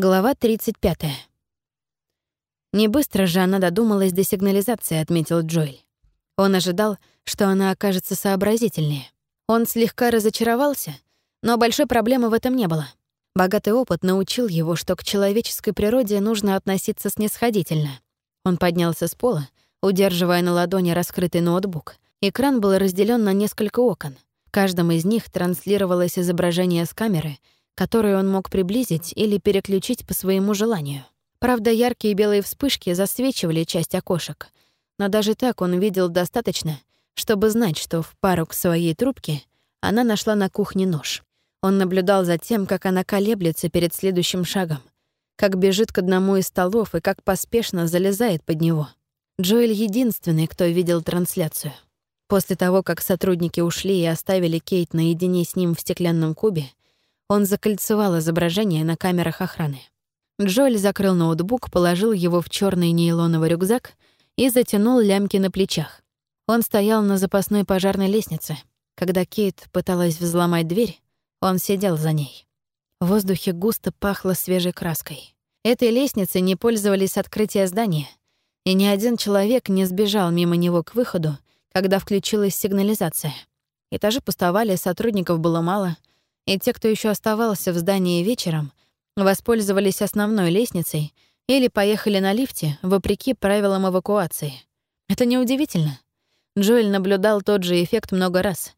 Глава 35. Не быстро же она додумалась до сигнализации, отметил Джоэль. Он ожидал, что она окажется сообразительнее. Он слегка разочаровался, но большой проблемы в этом не было. Богатый опыт научил его, что к человеческой природе нужно относиться снисходительно. Он поднялся с пола, удерживая на ладони раскрытый ноутбук. Экран был разделен на несколько окон. В каждом из них транслировалось изображение с камеры — которую он мог приблизить или переключить по своему желанию. Правда, яркие белые вспышки засвечивали часть окошек, но даже так он видел достаточно, чтобы знать, что в пару к своей трубке она нашла на кухне нож. Он наблюдал за тем, как она колеблется перед следующим шагом, как бежит к одному из столов и как поспешно залезает под него. Джоэль единственный, кто видел трансляцию. После того, как сотрудники ушли и оставили Кейт наедине с ним в стеклянном кубе, он закольцевал изображение на камерах охраны. Джоэль закрыл ноутбук, положил его в черный нейлоновый рюкзак и затянул лямки на плечах. Он стоял на запасной пожарной лестнице. Когда Кейт пыталась взломать дверь, он сидел за ней. В воздухе густо пахло свежей краской. Этой лестницей не пользовались открытия здания, и ни один человек не сбежал мимо него к выходу, когда включилась сигнализация. Этажи пустовали, сотрудников было мало — и те, кто еще оставался в здании вечером, воспользовались основной лестницей или поехали на лифте, вопреки правилам эвакуации. Это неудивительно. Джоэль наблюдал тот же эффект много раз.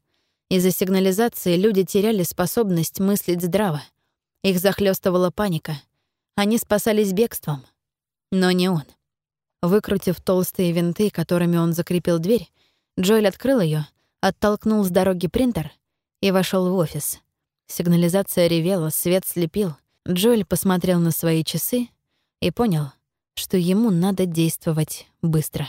Из-за сигнализации люди теряли способность мыслить здраво. Их захлестывала паника. Они спасались бегством. Но не он. Выкрутив толстые винты, которыми он закрепил дверь, Джоэль открыл ее, оттолкнул с дороги принтер и вошел в офис. Сигнализация ревела, свет слепил. Джоэль посмотрел на свои часы и понял, что ему надо действовать быстро.